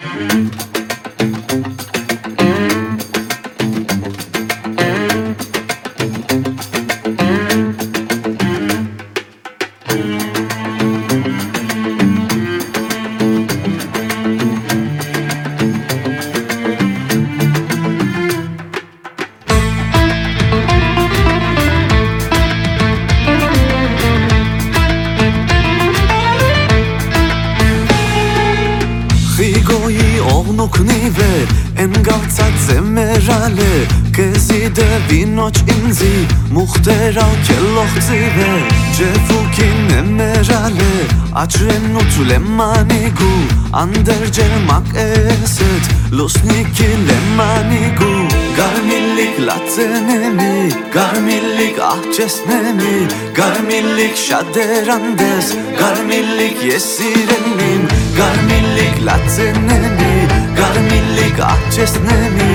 Música Generale Këside vinoq inzi. Muhtera ke ah lohëzive Gje fukin e merale Aqre nucu manigu Ander gjermak e eset Lusniki le manigu Garmillik latzenemi Garmillik ahçesnemi Garmillik şaderandes. Garmillik yesirenim. Garmillik latzenemi Garmillik ahçesnemi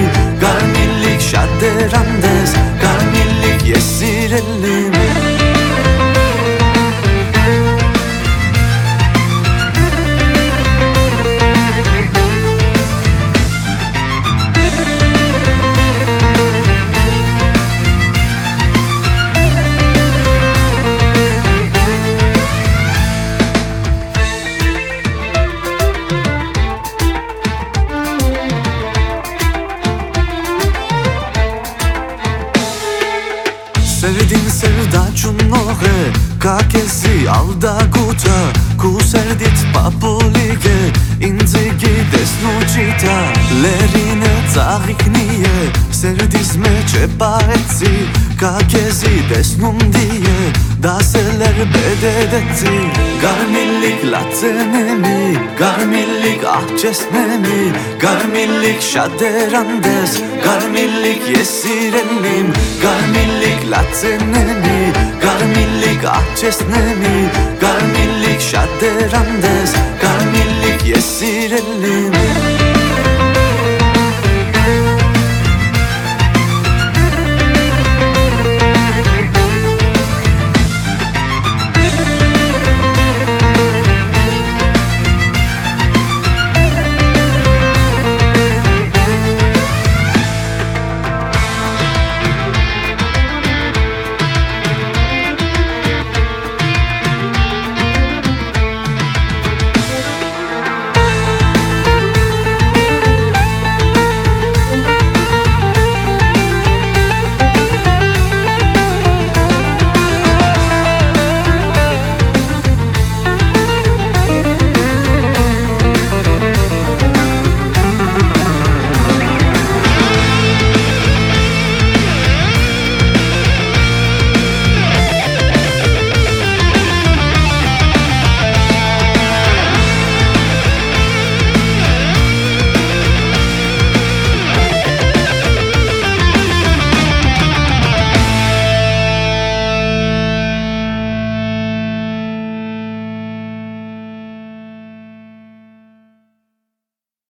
Grandes, grandes, carmelic y მოღე კაკესი ალდაგუჩა გუსერდით პაპულიგე ინძიგი დესნუჩიტა ლერინე Inzigi desnucita Lerine tsağikniye Serdizme çepaetsi Kakesi desnum diye Daseler bededetsi Garmillik latzenemi Garmillik ahçesnemi Garmillik şaderandes Garmillik yesirenim Garmillik latzenemi Garmillik ahçesnemi Garmillik şaderandes Garmillik